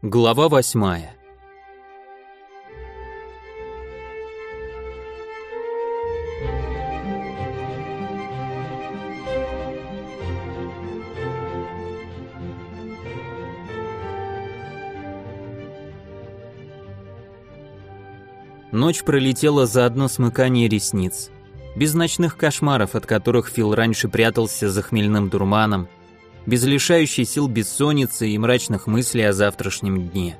Глава восьмая. Ночь пролетела за одно смыкание ресниц. Без ночных кошмаров, от которых Фил раньше прятался за хмельным дурманом, без лишающей сил бессонницы и мрачных мыслей о завтрашнем дне.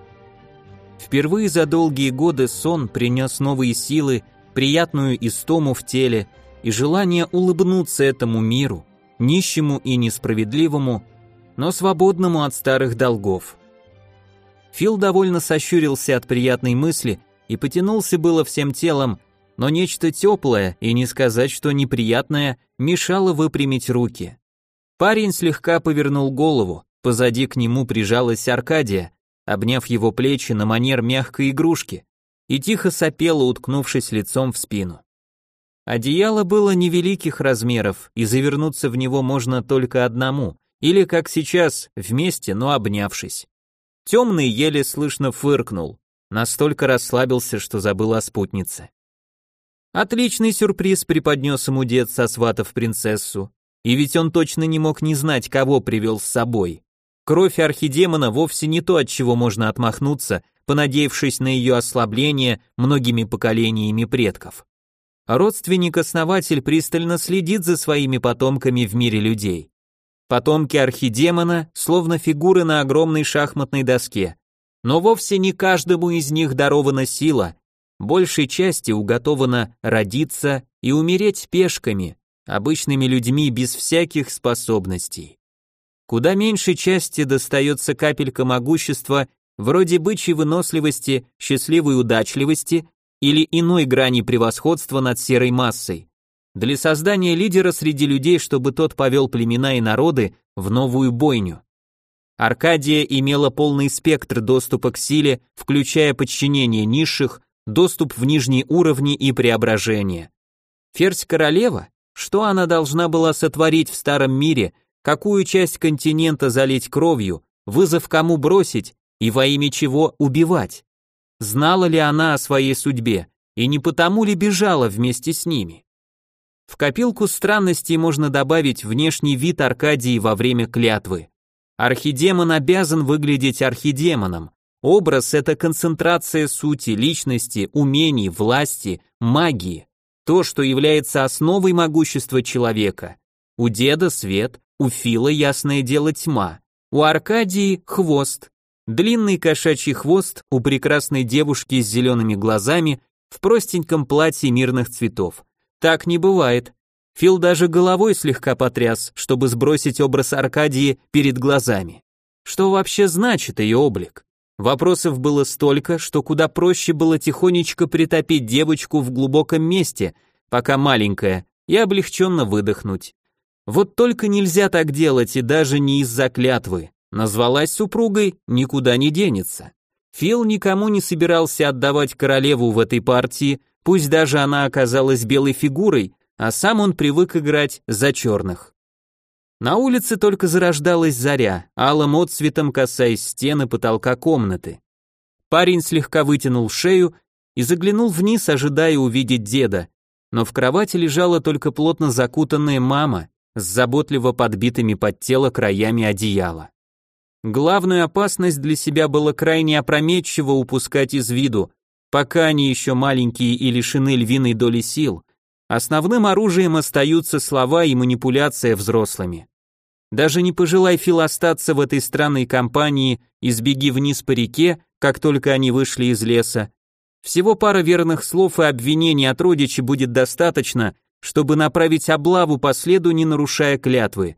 Впервые за долгие годы сон принес новые силы, приятную истому в теле и желание улыбнуться этому миру, нищему и несправедливому, но свободному от старых долгов. Фил довольно сощурился от приятной мысли и потянулся было всем телом, но нечто теплое, и не сказать, что неприятное, мешало выпрямить руки. Парень слегка повернул голову, позади к нему прижалась Аркадия, обняв его плечи на манер мягкой игрушки, и тихо сопела, уткнувшись лицом в спину. Одеяло было невеликих размеров, и завернуться в него можно только одному, или, как сейчас, вместе, но обнявшись. Темный еле слышно фыркнул, настолько расслабился, что забыл о спутнице. Отличный сюрприз преподнес ему дед, сосватав принцессу, и ведь он точно не мог не знать, кого привел с собой. Кровь архидемона вовсе не то, от чего можно отмахнуться, понадеявшись на ее ослабление многими поколениями предков. Родственник-основатель пристально следит за своими потомками в мире людей. Потомки архидемона словно фигуры на огромной шахматной доске. Но вовсе не каждому из них дарована сила, большей части уготовано родиться и умереть пешками, обычными людьми без всяких способностей. Куда меньшей части достается капелька могущества, вроде бычьей выносливости, счастливой удачливости или иной грани превосходства над серой массой. Для создания лидера среди людей, чтобы тот повел племена и народы в новую бойню. Аркадия имела полный спектр доступа к силе, включая подчинение низших, доступ в нижние уровни и преображение. Ферзь-королева что она должна была сотворить в старом мире, какую часть континента залить кровью, вызов кому бросить и во имя чего убивать? Знала ли она о своей судьбе и не потому ли бежала вместе с ними? В копилку странностей можно добавить внешний вид Аркадии во время клятвы. Архидемон обязан выглядеть архидемоном. Образ – это концентрация сути, личности, умений, власти, магии то, что является основой могущества человека. У деда свет, у Фила ясное дело тьма, у Аркадии хвост. Длинный кошачий хвост у прекрасной девушки с зелеными глазами в простеньком платье мирных цветов. Так не бывает. Фил даже головой слегка потряс, чтобы сбросить образ Аркадии перед глазами. Что вообще значит ее облик? Вопросов было столько, что куда проще было тихонечко притопить девочку в глубоком месте, пока маленькая, и облегченно выдохнуть. Вот только нельзя так делать и даже не из-за клятвы. Назвалась супругой, никуда не денется. Фил никому не собирался отдавать королеву в этой партии, пусть даже она оказалась белой фигурой, а сам он привык играть за черных. На улице только зарождалась заря, алым отцветом касаясь стены потолка комнаты. Парень слегка вытянул шею и заглянул вниз, ожидая увидеть деда, но в кровати лежала только плотно закутанная мама с заботливо подбитыми под тело краями одеяла. Главную опасность для себя было крайне опрометчиво упускать из виду, пока они еще маленькие и лишены львиной доли сил, Основным оружием остаются слова и манипуляция взрослыми. Даже не пожелай Фил остаться в этой странной компании и сбеги вниз по реке, как только они вышли из леса. Всего пара верных слов и обвинений от родичей будет достаточно, чтобы направить облаву по следу, не нарушая клятвы.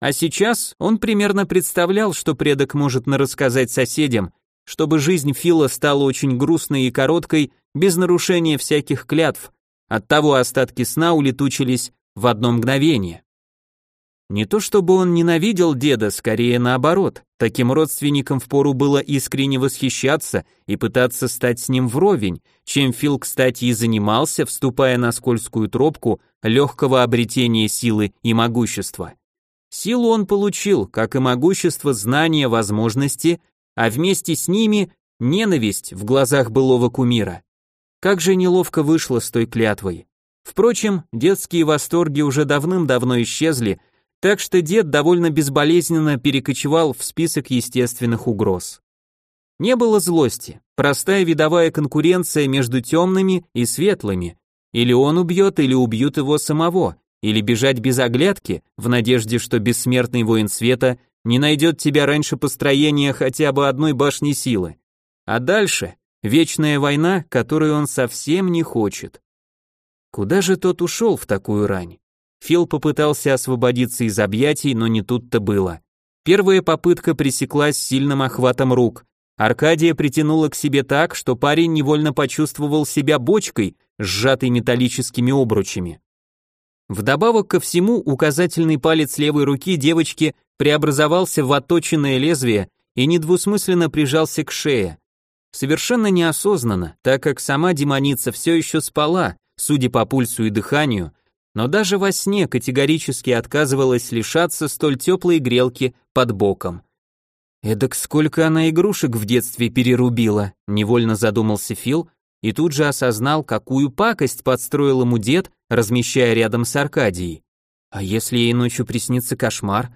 А сейчас он примерно представлял, что предок может нарассказать соседям, чтобы жизнь Фила стала очень грустной и короткой, без нарушения всяких клятв, Оттого остатки сна улетучились в одно мгновение. Не то чтобы он ненавидел деда, скорее наоборот. Таким родственникам впору было искренне восхищаться и пытаться стать с ним вровень, чем Фил, кстати, и занимался, вступая на скользкую тропку легкого обретения силы и могущества. Силу он получил, как и могущество, знания, возможности, а вместе с ними ненависть в глазах былого кумира. Как же неловко вышло с той клятвой. Впрочем, детские восторги уже давным-давно исчезли, так что дед довольно безболезненно перекочевал в список естественных угроз. Не было злости, простая видовая конкуренция между темными и светлыми. Или он убьет, или убьют его самого, или бежать без оглядки, в надежде, что бессмертный воин света не найдет тебя раньше построения хотя бы одной башни силы. А дальше вечная война, которую он совсем не хочет. Куда же тот ушел в такую рань? Фил попытался освободиться из объятий, но не тут-то было. Первая попытка пресеклась сильным охватом рук. Аркадия притянула к себе так, что парень невольно почувствовал себя бочкой, сжатой металлическими обручами. Вдобавок ко всему, указательный палец левой руки девочки преобразовался в отточенное лезвие и недвусмысленно прижался к шее. Совершенно неосознанно, так как сама демоница все еще спала, судя по пульсу и дыханию, но даже во сне категорически отказывалась лишаться столь теплой грелки под боком. Эдак сколько она игрушек в детстве перерубила, невольно задумался Фил и тут же осознал, какую пакость подстроил ему дед, размещая рядом с Аркадией. А если ей ночью приснится кошмар?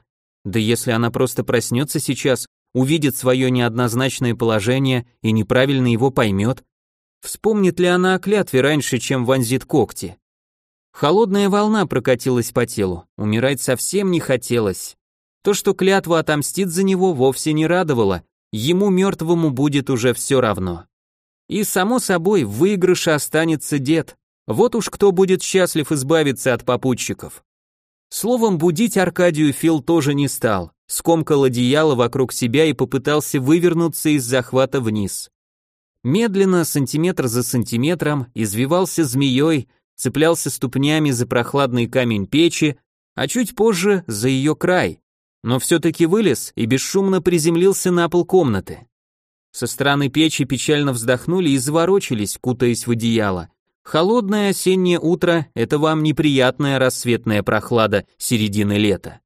Да если она просто проснется сейчас, увидит свое неоднозначное положение и неправильно его поймет, Вспомнит ли она о клятве раньше, чем вонзит когти? Холодная волна прокатилась по телу, умирать совсем не хотелось. То, что клятва отомстит за него, вовсе не радовало, ему мертвому будет уже все равно. И, само собой, в выигрыше останется дед. Вот уж кто будет счастлив избавиться от попутчиков. Словом, будить Аркадию Фил тоже не стал, скомкал одеяло вокруг себя и попытался вывернуться из захвата вниз. Медленно, сантиметр за сантиметром, извивался змеей, цеплялся ступнями за прохладный камень печи, а чуть позже за ее край, но все-таки вылез и бесшумно приземлился на пол комнаты. Со стороны печи печально вздохнули и заворочились, кутаясь в одеяло. Холодное осеннее утро — это вам неприятная рассветная прохлада середины лета.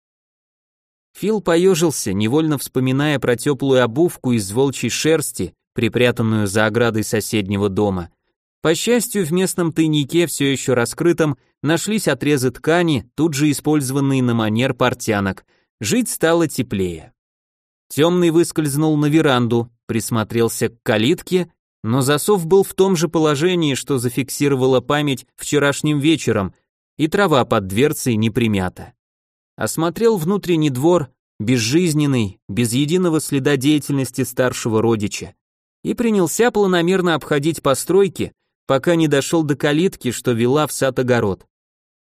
Фил поежился, невольно вспоминая про теплую обувку из волчьей шерсти, припрятанную за оградой соседнего дома. По счастью, в местном тайнике, все еще раскрытом, нашлись отрезы ткани, тут же использованные на манер портянок. Жить стало теплее. Темный выскользнул на веранду, присмотрелся к калитке, но засов был в том же положении, что зафиксировала память вчерашним вечером, и трава под дверцей не примята. Осмотрел внутренний двор, безжизненный, без единого следа деятельности старшего родича и принялся планомерно обходить постройки, пока не дошел до калитки, что вела в сад-огород.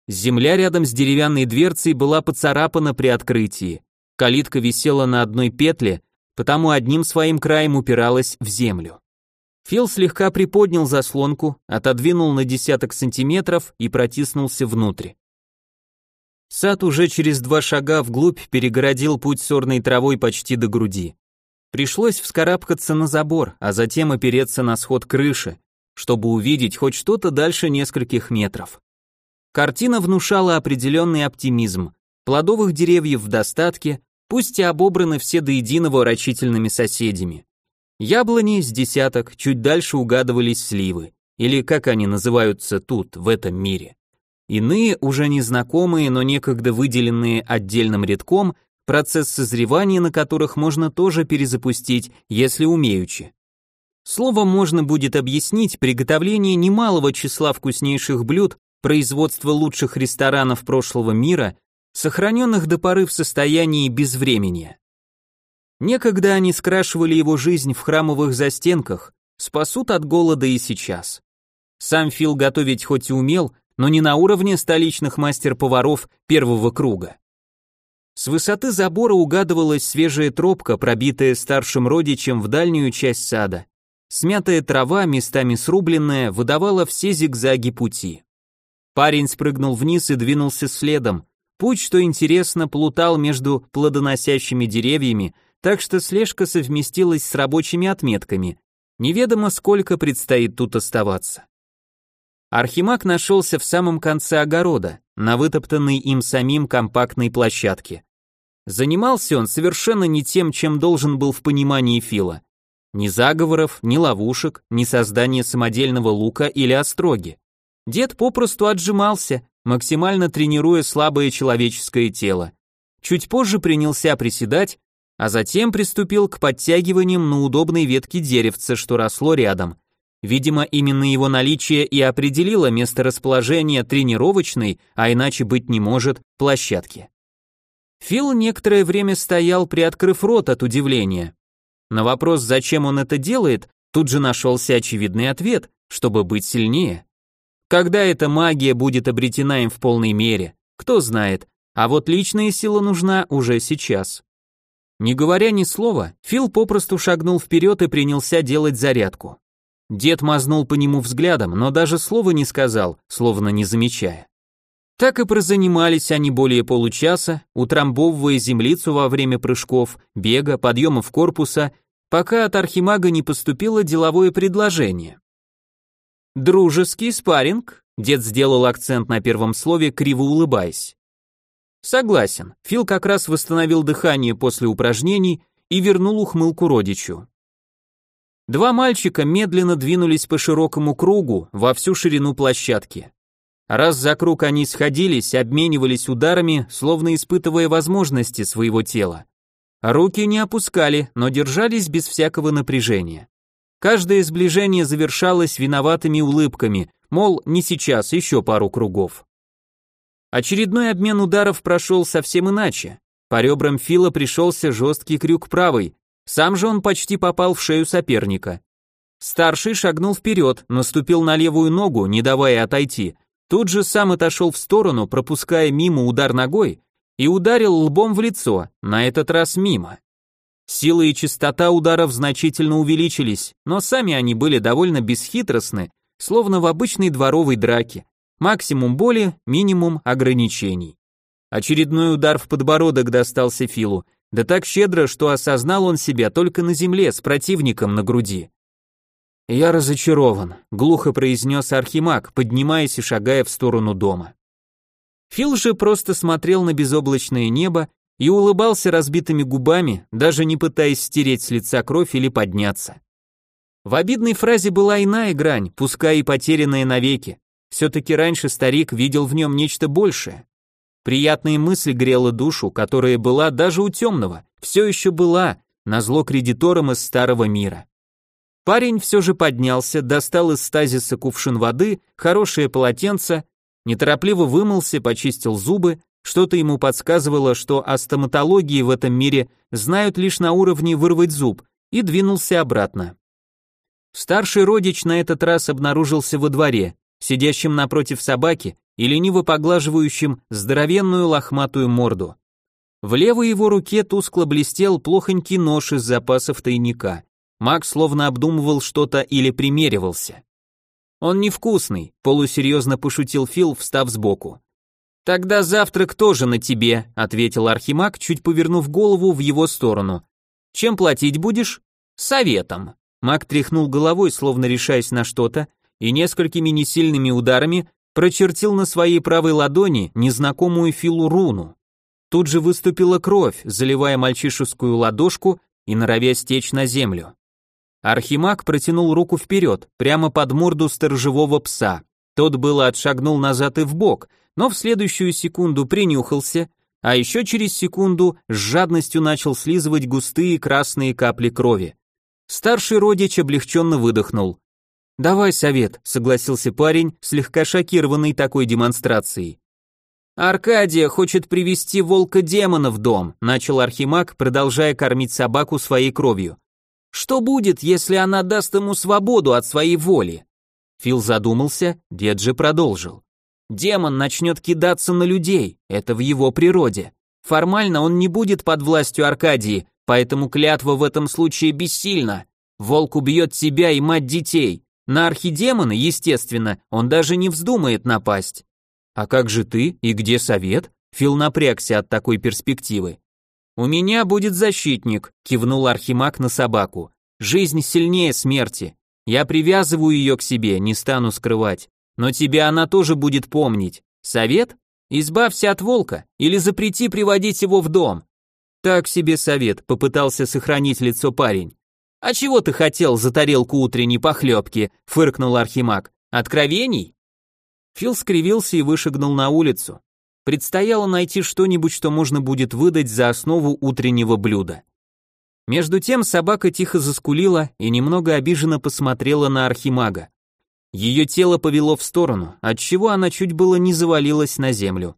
Земля рядом с деревянной дверцей была поцарапана при открытии. Калитка висела на одной петле, потому одним своим краем упиралась в землю. Фил слегка приподнял заслонку, отодвинул на десяток сантиметров и протиснулся внутрь. Сад уже через два шага вглубь перегородил путь сорной травой почти до груди. Пришлось вскарабкаться на забор, а затем опереться на сход крыши, чтобы увидеть хоть что-то дальше нескольких метров. Картина внушала определенный оптимизм. Плодовых деревьев в достатке, пусть и обобраны все до единого рачительными соседями. Яблони с десяток, чуть дальше угадывались сливы, или как они называются тут, в этом мире. Иные, уже незнакомые, но некогда выделенные отдельным рядком, процесс созревания на которых можно тоже перезапустить, если умеючи. Словом, можно будет объяснить приготовление немалого числа вкуснейших блюд, производство лучших ресторанов прошлого мира, сохраненных до поры в состоянии безвремени. Некогда они скрашивали его жизнь в храмовых застенках, спасут от голода и сейчас. Сам Фил готовить хоть и умел, но не на уровне столичных мастер-поваров первого круга. С высоты забора угадывалась свежая тропка, пробитая старшим родичем в дальнюю часть сада. Смятая трава, местами срубленная, выдавала все зигзаги пути. Парень спрыгнул вниз и двинулся следом. Путь, что интересно, плутал между плодоносящими деревьями, так что слежка совместилась с рабочими отметками. Неведомо, сколько предстоит тут оставаться. Архимаг нашелся в самом конце огорода, на вытоптанной им самим компактной площадке. Занимался он совершенно не тем, чем должен был в понимании Фила. Ни заговоров, ни ловушек, ни создания самодельного лука или остроги. Дед попросту отжимался, максимально тренируя слабое человеческое тело. Чуть позже принялся приседать, а затем приступил к подтягиваниям на удобной ветке деревца, что росло рядом. Видимо, именно его наличие и определило место расположения тренировочной, а иначе быть не может, площадки. Фил некоторое время стоял, приоткрыв рот от удивления. На вопрос, зачем он это делает, тут же нашелся очевидный ответ, чтобы быть сильнее. Когда эта магия будет обретена им в полной мере, кто знает, а вот личная сила нужна уже сейчас. Не говоря ни слова, Фил попросту шагнул вперед и принялся делать зарядку. Дед мазнул по нему взглядом, но даже слова не сказал, словно не замечая. Так и прозанимались они более получаса, утрамбовывая землицу во время прыжков, бега, подъемов корпуса, пока от архимага не поступило деловое предложение. «Дружеский спарринг?» Дед сделал акцент на первом слове, криво улыбаясь. «Согласен. Фил как раз восстановил дыхание после упражнений и вернул ухмылку родичу. Два мальчика медленно двинулись по широкому кругу во всю ширину площадки. Раз за круг они сходились, обменивались ударами, словно испытывая возможности своего тела. Руки не опускали, но держались без всякого напряжения. Каждое сближение завершалось виноватыми улыбками, мол, не сейчас, еще пару кругов. Очередной обмен ударов прошел совсем иначе. По ребрам Фила пришелся жесткий крюк правой, сам же он почти попал в шею соперника. Старший шагнул вперед, наступил на левую ногу, не давая отойти. Тут же сам отошел в сторону, пропуская мимо удар ногой, и ударил лбом в лицо, на этот раз мимо. Сила и частота ударов значительно увеличились, но сами они были довольно бесхитростны, словно в обычной дворовой драке. Максимум боли, минимум ограничений. Очередной удар в подбородок достался Филу, да так щедро, что осознал он себя только на земле с противником на груди. «Я разочарован», — глухо произнес Архимаг, поднимаясь и шагая в сторону дома. Фил же просто смотрел на безоблачное небо и улыбался разбитыми губами, даже не пытаясь стереть с лица кровь или подняться. В обидной фразе была иная грань, пускай и потерянная навеки. Все-таки раньше старик видел в нем нечто большее. Приятная мысль грела душу, которая была даже у темного, все еще была, назло кредиторам из старого мира. Парень все же поднялся, достал из стазиса кувшин воды, хорошее полотенце, неторопливо вымылся, почистил зубы, что-то ему подсказывало, что о стоматологии в этом мире знают лишь на уровне вырвать зуб, и двинулся обратно. Старший родич на этот раз обнаружился во дворе, сидящим напротив собаки и лениво поглаживающим здоровенную лохматую морду. В левой его руке тускло блестел плохонький нож из запасов тайника. Макс словно обдумывал что-то или примеривался. «Он невкусный», — полусерьезно пошутил Фил, встав сбоку. «Тогда завтрак тоже на тебе», — ответил Архимаг, чуть повернув голову в его сторону. «Чем платить будешь?» «Советом». Маг тряхнул головой, словно решаясь на что-то, и несколькими несильными ударами прочертил на своей правой ладони незнакомую Филу руну. Тут же выступила кровь, заливая мальчишескую ладошку и норовя стечь на землю. Архимаг протянул руку вперед, прямо под морду сторожевого пса. Тот было отшагнул назад и вбок, но в следующую секунду принюхался, а еще через секунду с жадностью начал слизывать густые красные капли крови. Старший родич облегченно выдохнул. «Давай совет», — согласился парень, слегка шокированный такой демонстрацией. «Аркадия хочет привести волка-демона в дом», — начал Архимаг, продолжая кормить собаку своей кровью. «Что будет, если она даст ему свободу от своей воли?» Фил задумался, дед же продолжил. «Демон начнет кидаться на людей, это в его природе. Формально он не будет под властью Аркадии, поэтому клятва в этом случае бессильна. Волк убьет себя и мать детей, на архидемона, естественно, он даже не вздумает напасть. А как же ты и где совет? Фил напрягся от такой перспективы. У меня будет защитник, кивнул архимаг на собаку. Жизнь сильнее смерти. Я привязываю ее к себе, не стану скрывать. Но тебя она тоже будет помнить. Совет? Избавься от волка или запрети приводить его в дом. Так себе совет, попытался сохранить лицо парень. А чего ты хотел за тарелку утренней похлебки? фыркнул Архимаг. Откровений? Фил скривился и вышагнул на улицу. Предстояло найти что-нибудь, что можно будет выдать за основу утреннего блюда. Между тем собака тихо заскулила и немного обиженно посмотрела на архимага. Ее тело повело в сторону, отчего она чуть было не завалилась на землю.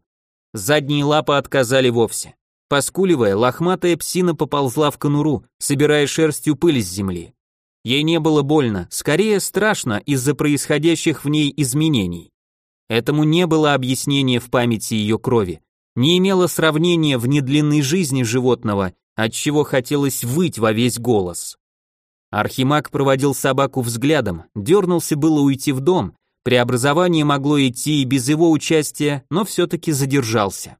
Задние лапы отказали вовсе. Поскуливая, лохматая псина поползла в конуру, собирая шерстью пыль с земли. Ей не было больно, скорее страшно из-за происходящих в ней изменений. Этому не было объяснения в памяти ее крови, не имело сравнения в недлинной жизни животного, от чего хотелось выть во весь голос. Архимаг проводил собаку взглядом, дернулся было уйти в дом, преобразование могло идти и без его участия, но все-таки задержался.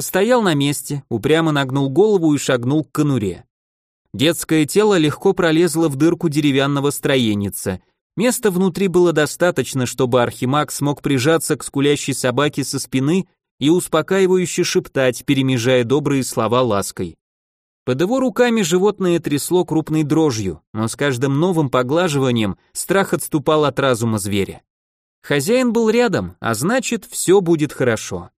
Постоял на месте, упрямо нагнул голову и шагнул к конуре. Детское тело легко пролезло в дырку деревянного строеница, Места внутри было достаточно, чтобы Архимаг смог прижаться к скулящей собаке со спины и успокаивающе шептать, перемежая добрые слова лаской. Под его руками животное трясло крупной дрожью, но с каждым новым поглаживанием страх отступал от разума зверя. Хозяин был рядом, а значит, все будет хорошо.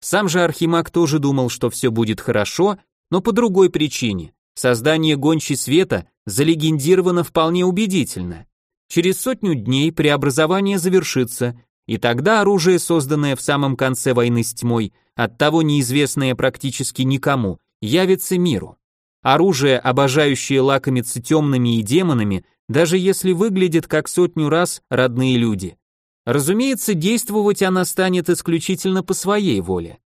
Сам же Архимаг тоже думал, что все будет хорошо, но по другой причине. Создание гончей света залегендировано вполне убедительно. Через сотню дней преобразование завершится, и тогда оружие, созданное в самом конце войны с тьмой, оттого неизвестное практически никому, явится миру. Оружие, обожающее лакомиться темными и демонами, даже если выглядит как сотню раз родные люди. Разумеется, действовать она станет исключительно по своей воле.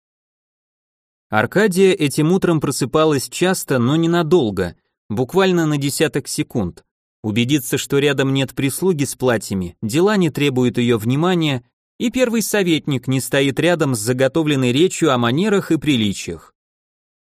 Аркадия этим утром просыпалась часто, но ненадолго, буквально на десяток секунд. Убедиться, что рядом нет прислуги с платьями, дела не требуют ее внимания, и первый советник не стоит рядом с заготовленной речью о манерах и приличиях.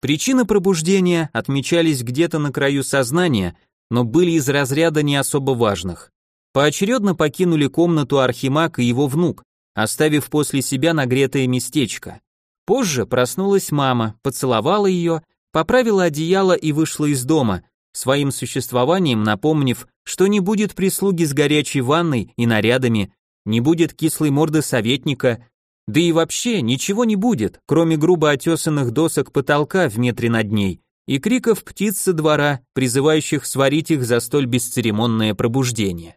Причины пробуждения отмечались где-то на краю сознания, но были из разряда не особо важных. Поочередно покинули комнату Архимаг и его внук, оставив после себя нагретое местечко. Позже проснулась мама, поцеловала ее, поправила одеяло и вышла из дома, своим существованием напомнив, что не будет прислуги с горячей ванной и нарядами, не будет кислой морды советника, да и вообще ничего не будет, кроме грубо отесанных досок потолка в метре над ней и криков птиц со двора, призывающих сварить их за столь бесцеремонное пробуждение.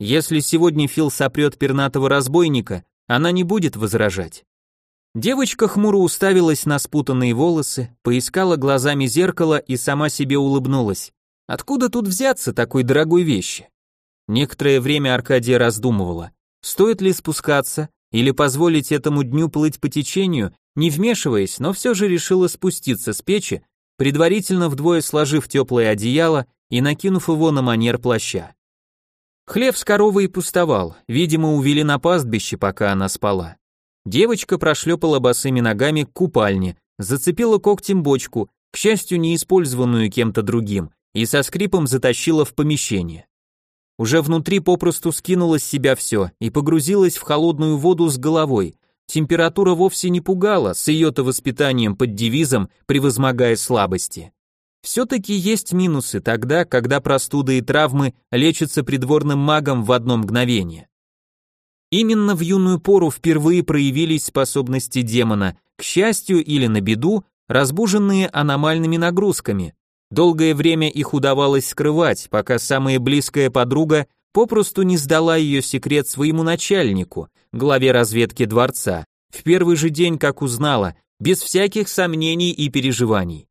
Если сегодня Фил сопрет пернатого разбойника, она не будет возражать. Девочка хмуро уставилась на спутанные волосы, поискала глазами зеркало и сама себе улыбнулась. Откуда тут взяться такой дорогой вещи? Некоторое время Аркадия раздумывала, стоит ли спускаться или позволить этому дню плыть по течению, не вмешиваясь, но все же решила спуститься с печи, предварительно вдвое сложив теплое одеяло и накинув его на манер плаща. Хлев с коровой пустовал, видимо, увели на пастбище, пока она спала. Девочка прошлепала босыми ногами к купальне, зацепила когтем бочку, к счастью, не использованную кем-то другим, и со скрипом затащила в помещение. Уже внутри попросту скинула с себя все и погрузилась в холодную воду с головой. Температура вовсе не пугала, с ее-то воспитанием под девизом «превозмогая слабости». Все-таки есть минусы тогда, когда простуды и травмы лечатся придворным магом в одно мгновение. Именно в юную пору впервые проявились способности демона, к счастью или на беду, разбуженные аномальными нагрузками. Долгое время их удавалось скрывать, пока самая близкая подруга попросту не сдала ее секрет своему начальнику, главе разведки дворца, в первый же день, как узнала, без всяких сомнений и переживаний.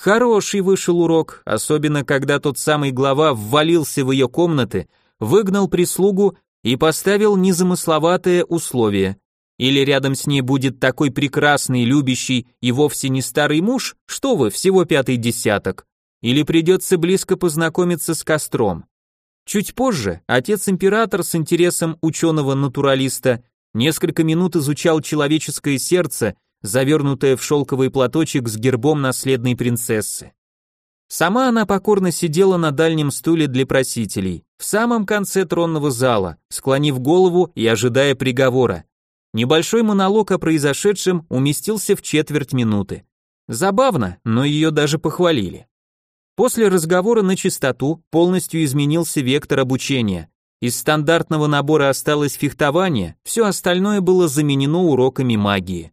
Хороший вышел урок, особенно когда тот самый глава ввалился в ее комнаты, выгнал прислугу и поставил незамысловатое условие. Или рядом с ней будет такой прекрасный, любящий и вовсе не старый муж, что вы, всего пятый десяток. Или придется близко познакомиться с костром. Чуть позже отец-император с интересом ученого-натуралиста несколько минут изучал человеческое сердце, завернутое в шелковый платочек с гербом наследной принцессы. Сама она покорно сидела на дальнем стуле для просителей, в самом конце тронного зала, склонив голову и ожидая приговора. Небольшой монолог о произошедшем уместился в четверть минуты. Забавно, но ее даже похвалили. После разговора на чистоту полностью изменился вектор обучения. Из стандартного набора осталось фехтование, все остальное было заменено уроками магии.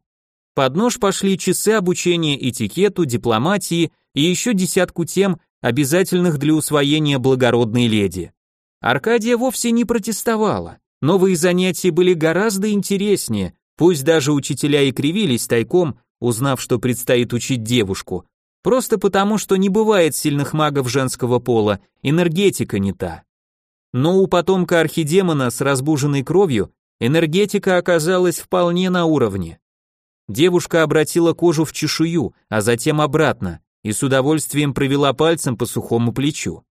Под нож пошли часы обучения этикету, дипломатии и еще десятку тем, обязательных для усвоения благородной леди. Аркадия вовсе не протестовала. Новые занятия были гораздо интереснее, пусть даже учителя и кривились тайком, узнав, что предстоит учить девушку, просто потому, что не бывает сильных магов женского пола, энергетика не та. Но у потомка архидемона с разбуженной кровью энергетика оказалась вполне на уровне. Девушка обратила кожу в чешую, а затем обратно, и с удовольствием провела пальцем по сухому плечу.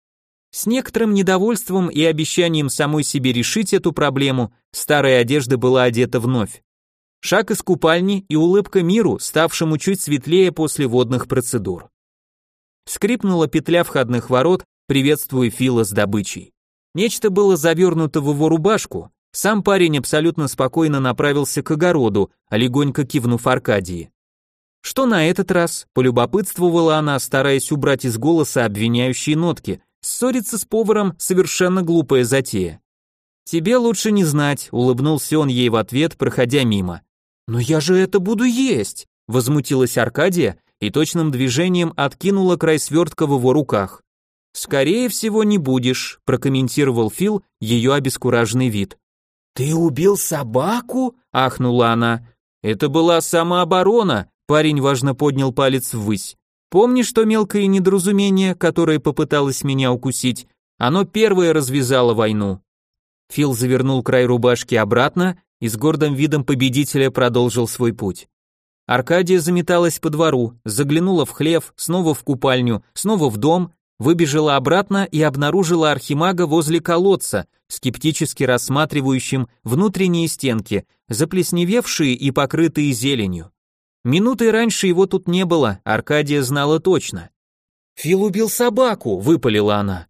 С некоторым недовольством и обещанием самой себе решить эту проблему, старая одежда была одета вновь. Шаг из купальни и улыбка миру, ставшему чуть светлее после водных процедур. Скрипнула петля входных ворот, приветствуя Фила с добычей. Нечто было завернуто в его рубашку, сам парень абсолютно спокойно направился к огороду, а легонько кивнув Аркадии. Что на этот раз? Полюбопытствовала она, стараясь убрать из голоса обвиняющие нотки. Ссориться с поваром совершенно глупая затея. Тебе лучше не знать, улыбнулся он ей в ответ, проходя мимо. Но я же это буду есть, возмутилась Аркадия и точным движением откинула край свертка в его руках. Скорее всего, не будешь, прокомментировал Фил ее обескураженный вид. «Ты убил собаку?» – ахнула она. «Это была самооборона», – парень важно поднял палец ввысь. «Помнишь то мелкое недоразумение, которое попыталось меня укусить? Оно первое развязало войну». Фил завернул край рубашки обратно и с гордым видом победителя продолжил свой путь. Аркадия заметалась по двору, заглянула в хлев, снова в купальню, снова в дом выбежала обратно и обнаружила архимага возле колодца, скептически рассматривающим внутренние стенки, заплесневевшие и покрытые зеленью. Минутой раньше его тут не было, Аркадия знала точно. «Фил убил собаку», — выпалила она.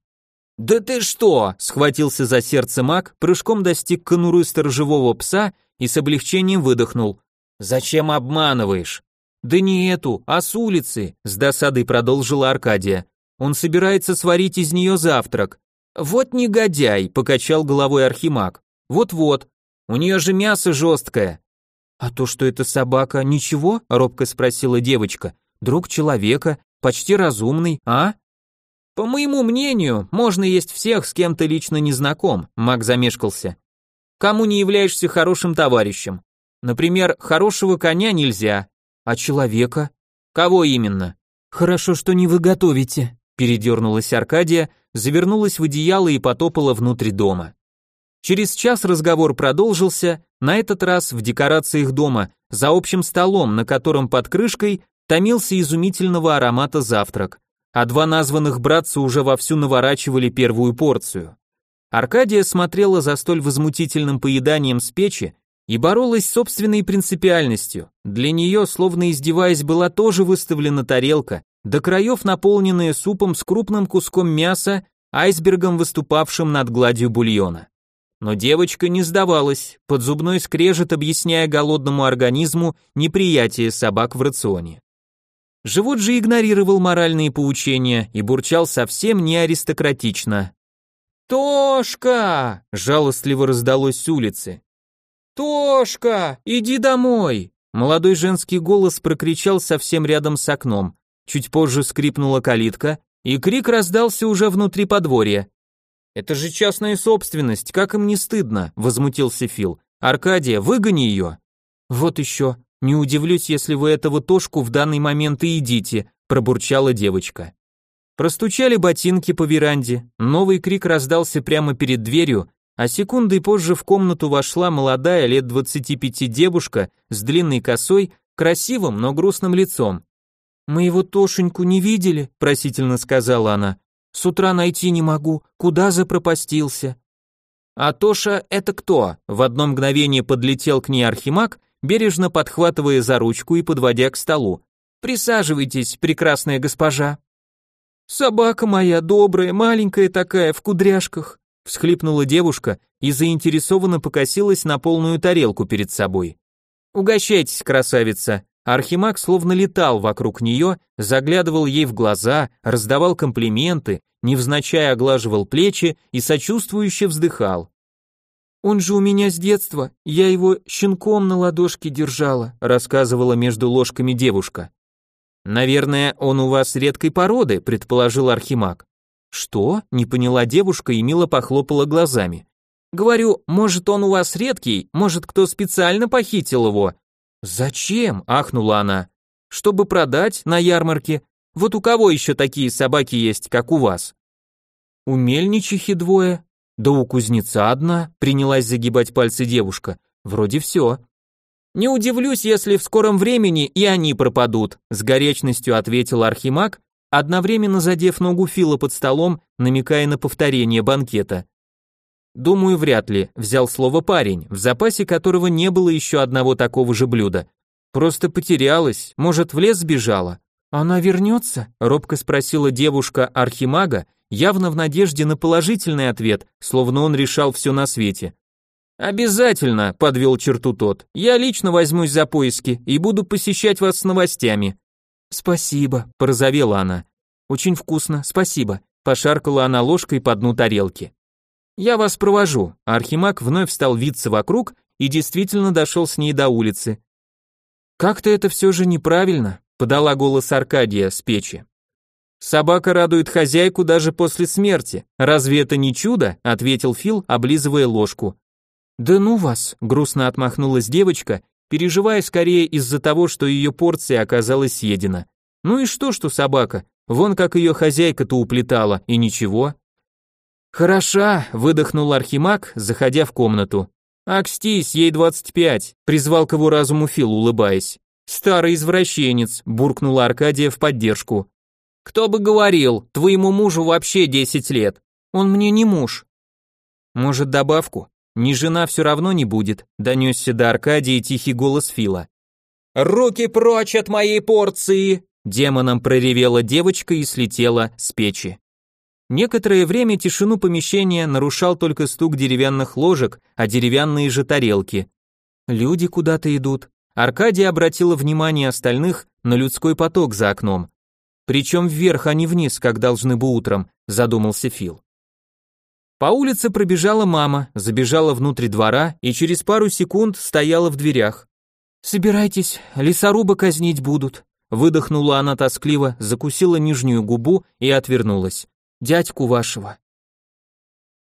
«Да ты что?» — схватился за сердце маг, прыжком достиг конуры сторожевого пса и с облегчением выдохнул. «Зачем обманываешь?» «Да не эту, а с улицы», — с досадой продолжила Аркадия. Он собирается сварить из нее завтрак. Вот негодяй, покачал головой Архимаг. Вот-вот. У нее же мясо жесткое. А то, что это собака, ничего? робко спросила девочка. Друг человека, почти разумный, а? По моему мнению, можно есть всех, с кем ты лично не знаком, Маг замешкался. Кому не являешься хорошим товарищем? Например, хорошего коня нельзя, а человека? Кого именно? Хорошо, что не вы готовите, Передернулась Аркадия, завернулась в одеяло и потопала внутрь дома. Через час разговор продолжился, на этот раз в декорациях дома, за общим столом, на котором под крышкой томился изумительного аромата завтрак, а два названных братца уже вовсю наворачивали первую порцию. Аркадия смотрела за столь возмутительным поеданием с печи и боролась с собственной принципиальностью. Для нее, словно издеваясь, была тоже выставлена тарелка, до краев наполненные супом с крупным куском мяса, айсбергом, выступавшим над гладью бульона. Но девочка не сдавалась, под зубной скрежет объясняя голодному организму неприятие собак в рационе. Живот же игнорировал моральные поучения и бурчал совсем не аристократично. «Тошка!» – жалостливо раздалось с улицы. «Тошка, иди домой!» Молодой женский голос прокричал совсем рядом с окном. Чуть позже скрипнула калитка, и крик раздался уже внутри подворья. «Это же частная собственность, как им не стыдно?» – возмутился Фил. «Аркадия, выгони ее!» «Вот еще, не удивлюсь, если вы этого Тошку в данный момент и едите», – пробурчала девочка. Простучали ботинки по веранде, новый крик раздался прямо перед дверью, а секундой позже в комнату вошла молодая лет 25 девушка с длинной косой, красивым, но грустным лицом. «Мы его Тошеньку не видели?» – просительно сказала она. «С утра найти не могу, куда запропастился?» «А Тоша это кто?» – в одно мгновение подлетел к ней Архимаг, бережно подхватывая за ручку и подводя к столу. «Присаживайтесь, прекрасная госпожа». «Собака моя добрая, маленькая такая, в кудряшках», – всхлипнула девушка и заинтересованно покосилась на полную тарелку перед собой. «Угощайтесь, красавица», Архимаг словно летал вокруг нее, заглядывал ей в глаза, раздавал комплименты, невзначай оглаживал плечи и сочувствующе вздыхал. «Он же у меня с детства, я его щенком на ладошке держала», рассказывала между ложками девушка. «Наверное, он у вас редкой породы», предположил Архимаг. «Что?» — не поняла девушка и мило похлопала глазами. «Говорю, может, он у вас редкий, может, кто специально похитил его?» «Зачем?» — ахнула она. «Чтобы продать на ярмарке. Вот у кого еще такие собаки есть, как у вас?» «У мельничихи двое, да у кузнеца одна», — принялась загибать пальцы девушка. «Вроде все». «Не удивлюсь, если в скором времени и они пропадут», — с горечностью ответил Архимаг, одновременно задев ногу Фила под столом, намекая на повторение банкета. «Думаю, вряд ли», — взял слово парень, в запасе которого не было еще одного такого же блюда. «Просто потерялась, может, в лес сбежала?» «Она вернется?» — робко спросила девушка Архимага, явно в надежде на положительный ответ, словно он решал все на свете. «Обязательно», — подвел черту тот. «Я лично возьмусь за поиски и буду посещать вас с новостями». «Спасибо», — порозовела она. «Очень вкусно, спасибо», — пошаркала она ложкой по дну тарелки. «Я вас провожу». Архимаг вновь стал виться вокруг и действительно дошел с ней до улицы. «Как-то это все же неправильно», — подала голос Аркадия с печи. «Собака радует хозяйку даже после смерти. Разве это не чудо?» — ответил Фил, облизывая ложку. «Да ну вас», — грустно отмахнулась девочка, переживая скорее из-за того, что ее порция оказалась съедена. «Ну и что, что собака? Вон как ее хозяйка-то уплетала, и ничего». «Хороша», — выдохнул Архимаг, заходя в комнату. «Акстись, ей двадцать пять», — призвал к его разуму Фил, улыбаясь. «Старый извращенец», — буркнула Аркадия в поддержку. «Кто бы говорил, твоему мужу вообще десять лет. Он мне не муж». «Может, добавку? Ни жена все равно не будет», — донесся до Аркадии тихий голос Фила. «Руки прочь от моей порции!» Демоном проревела девочка и слетела с печи. Некоторое время тишину помещения нарушал только стук деревянных ложек, а деревянные же тарелки. Люди куда-то идут. Аркадия обратила внимание остальных на людской поток за окном. Причем вверх, а не вниз, как должны бы утром, задумался Фил. По улице пробежала мама, забежала внутрь двора и через пару секунд стояла в дверях. «Собирайтесь, лесоруба казнить будут», выдохнула она тоскливо, закусила нижнюю губу и отвернулась дядьку вашего.